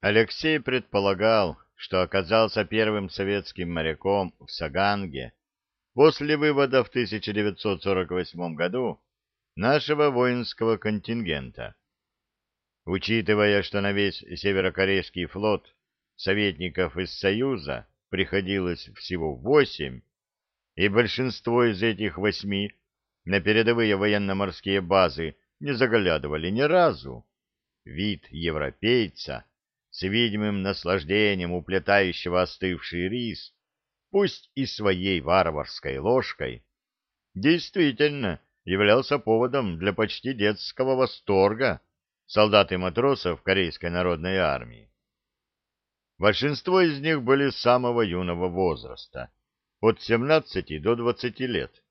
Алексей предполагал, что оказался первым советским моряком в Саганге после вывода в 1948 году нашего воинского контингента. Учитывая, что на весь северокорейский флот советников из Союза приходилось всего восемь, и большинство из этих восьми на передовые военно-морские базы не заглядывали ни разу, вид европейца с видимым наслаждением уплетающего остывший рис, пусть и своей варварской ложкой, действительно являлся поводом для почти детского восторга солдат и матросов Корейской народной армии. Большинство из них были самого юного возраста, от 17 до 20 лет,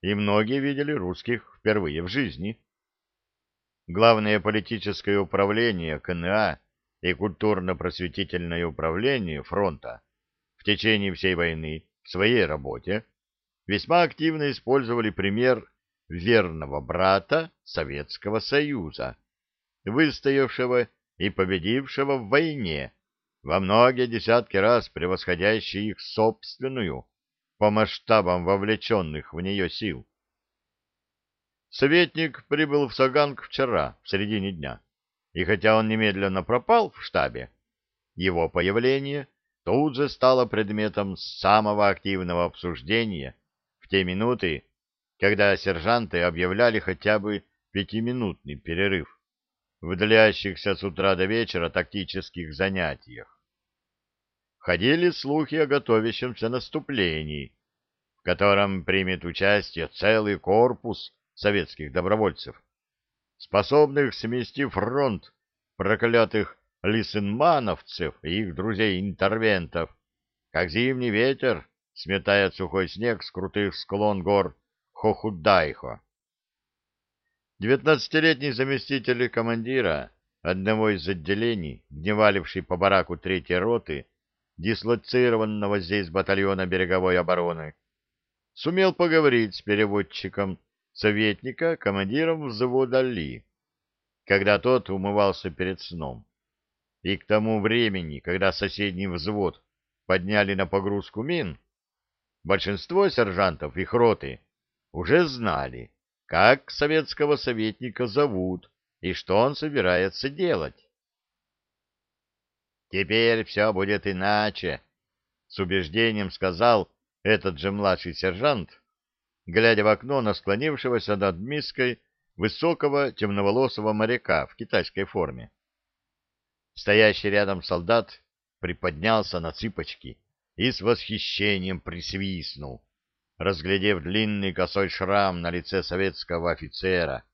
и многие видели русских впервые в жизни. Главное политическое управление КНА и культурно-просветительное управление фронта в течение всей войны в своей работе весьма активно использовали пример верного брата Советского Союза, выстоявшего и победившего в войне, во многие десятки раз превосходящей их собственную по масштабам вовлеченных в нее сил. Советник прибыл в Саганг вчера, в середине дня, и хотя он немедленно пропал в штабе, его появление тут же стало предметом самого активного обсуждения в те минуты, когда сержанты объявляли хотя бы пятиминутный перерыв в длящихся с утра до вечера тактических занятиях. Ходили слухи о готовящемся наступлении, в котором примет участие целый корпус советских добровольцев, способных смести фронт проклятых лисенмановцев и их друзей-интервентов, как зимний ветер сметает сухой снег с крутых склон гор Хохудайхо. Девятнадцатилетний заместитель командира одного из отделений, дневаливший по бараку третьей роты, дислоцированного здесь батальона береговой обороны, сумел поговорить с переводчиком советника, командиром взвода Ли, когда тот умывался перед сном. И к тому времени, когда соседний взвод подняли на погрузку мин, большинство сержантов их роты уже знали, как советского советника зовут и что он собирается делать. «Теперь все будет иначе», — с убеждением сказал этот же младший сержант, глядя в окно на склонившегося над миской высокого темноволосого моряка в китайской форме. Стоящий рядом солдат приподнялся на цыпочки и с восхищением присвистнул разглядев длинный косой шрам на лице советского офицера,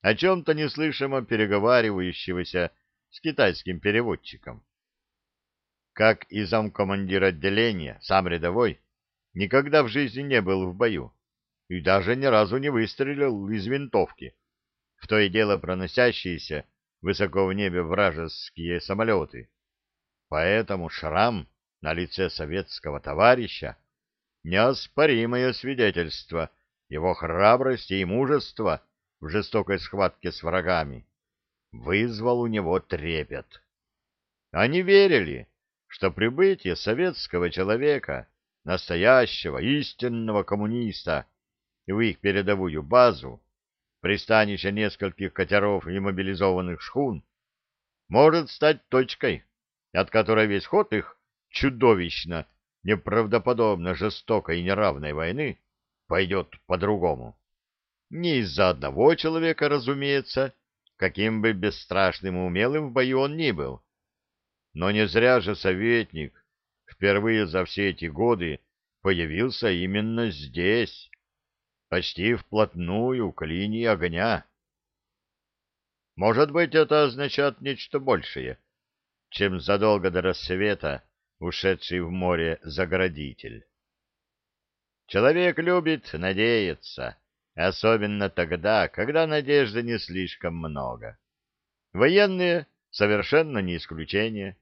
о чем-то неслышимо переговаривающегося с китайским переводчиком. Как и замкомандир отделения, сам рядовой, никогда в жизни не был в бою и даже ни разу не выстрелил из винтовки, в то и дело проносящиеся высоко в небе вражеские самолеты. Поэтому шрам на лице советского товарища неоспоримое свидетельство его храбрости и мужества в жестокой схватке с врагами, вызвал у него трепет. Они верили, что прибытие советского человека, настоящего истинного коммуниста, в их передовую базу, пристанище нескольких катеров и мобилизованных шхун, может стать точкой, от которой весь ход их чудовищно неправдоподобно жестокой и неравной войны пойдет по-другому. Не из-за одного человека, разумеется, каким бы бесстрашным и умелым в бою он ни был. Но не зря же советник впервые за все эти годы появился именно здесь, почти вплотную к линии огня. Может быть, это означает нечто большее, чем задолго до рассвета ушедший в море заградитель. Человек любит надеяться, особенно тогда, когда надежды не слишком много. Военные совершенно не исключение.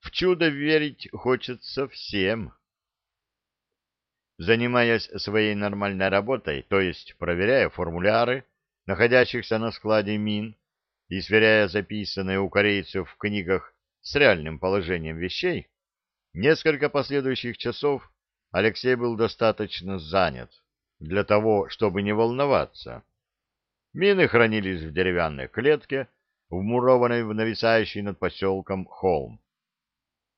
В чудо верить хочется всем. Занимаясь своей нормальной работой, то есть проверяя формуляры, находящихся на складе мин, и сверяя записанные у корейцев в книгах с реальным положением вещей, несколько последующих часов Алексей был достаточно занят для того, чтобы не волноваться. Мины хранились в деревянной клетке, вмурованной в нависающий над поселком холм.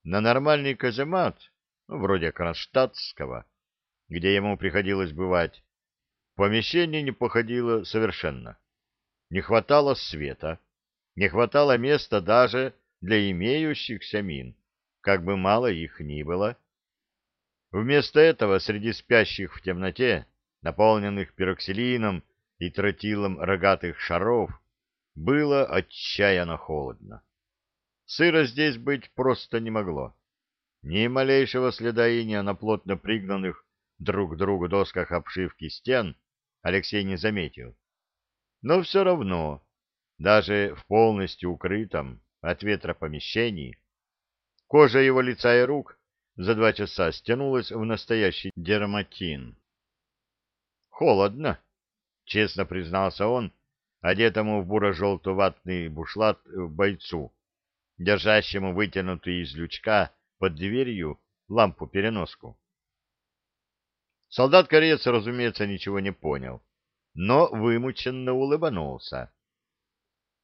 На нормальный каземат, ну, вроде Кронштадтского, где ему приходилось бывать, помещение не походило совершенно. Не хватало света, не хватало места даже для имеющихся мин, как бы мало их ни было. Вместо этого среди спящих в темноте, наполненных пероксилином и тротилом рогатых шаров, было отчаянно холодно. Сыро здесь быть просто не могло. Ни малейшего следа на плотно пригнанных друг другу досках обшивки стен Алексей не заметил. Но все равно, даже в полностью укрытом от ветра помещении, кожа его лица и рук за два часа стянулась в настоящий дерматин. «Холодно», — честно признался он, одетому в буро-желто-ватный бушлат бойцу, держащему вытянутый из лючка под дверью лампу-переноску. Солдат-кореец, разумеется, ничего не понял, но вымученно улыбнулся.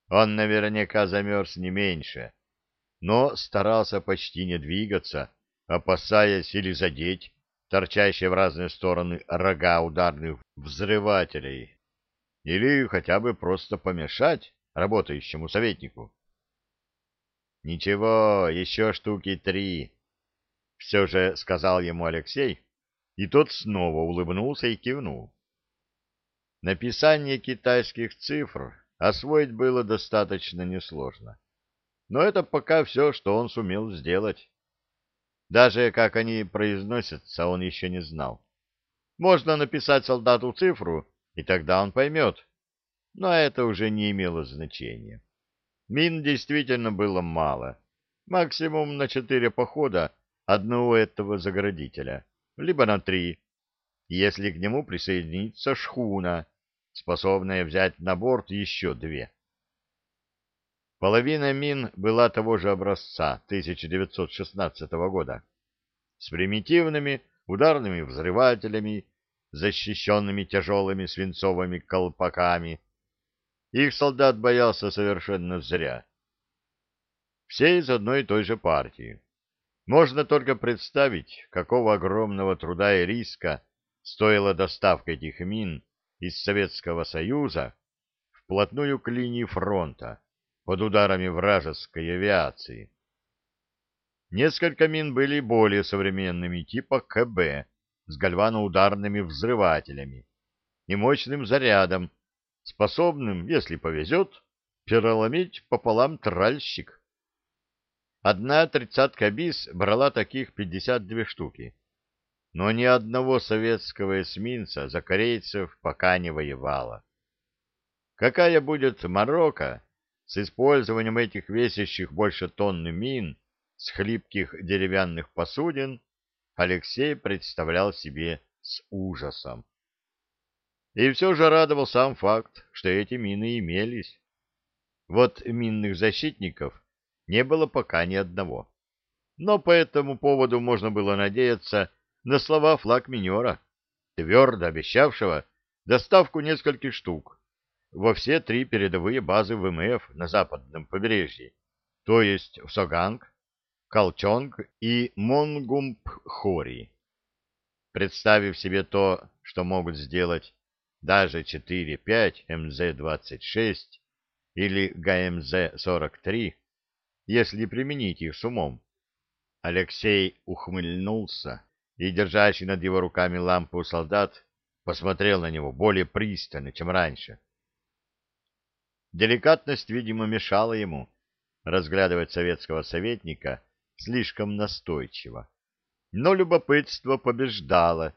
Он наверняка замерз не меньше, но старался почти не двигаться, опасаясь или задеть торчащие в разные стороны рога ударных взрывателей, или хотя бы просто помешать работающему советнику. «Ничего, еще штуки три», — все же сказал ему Алексей, и тот снова улыбнулся и кивнул. Написание китайских цифр освоить было достаточно несложно. Но это пока все, что он сумел сделать. Даже как они произносятся, он еще не знал. Можно написать солдату цифру, и тогда он поймет. Но это уже не имело значения. Мин действительно было мало. Максимум на четыре похода одного этого заградителя, либо на три, если к нему присоединится шхуна, способная взять на борт еще две. Половина мин была того же образца 1916 года, с примитивными ударными взрывателями, защищенными тяжелыми свинцовыми колпаками, их солдат боялся совершенно зря. Все из одной и той же партии. Можно только представить, какого огромного труда и риска стоила доставка этих мин из Советского Союза вплотную к линии фронта под ударами вражеской авиации. Несколько мин были более современными, типа КБ, с гальваноударными взрывателями и мощным зарядом, способным, если повезет, переломить пополам тральщик. Одна тридцатка БИС брала таких пятьдесят две штуки, но ни одного советского эсминца за корейцев пока не воевала. Какая будет Марокко с использованием этих весящих больше тонны мин с хлипких деревянных посудин, Алексей представлял себе с ужасом. И все же радовал сам факт, что эти мины имелись. Вот минных защитников не было пока ни одного. Но по этому поводу можно было надеяться на слова флаг-минера, твердо обещавшего доставку нескольких штук во все три передовые базы ВМФ на западном побережье, то есть в Соганг, Калчонг и Монгумпхори. Представив себе то, что могут сделать даже 4-5 МЗ-26 или ГМЗ-43, если применить их с умом. Алексей ухмыльнулся, и, держащий над его руками лампу солдат, посмотрел на него более пристально, чем раньше. Деликатность, видимо, мешала ему разглядывать советского советника слишком настойчиво. Но любопытство побеждало,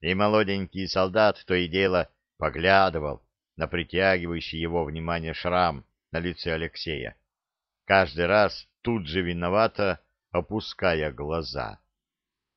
и молоденький солдат то и дело поглядывал на притягивающий его внимание шрам на лице Алексея, каждый раз тут же виновато опуская глаза.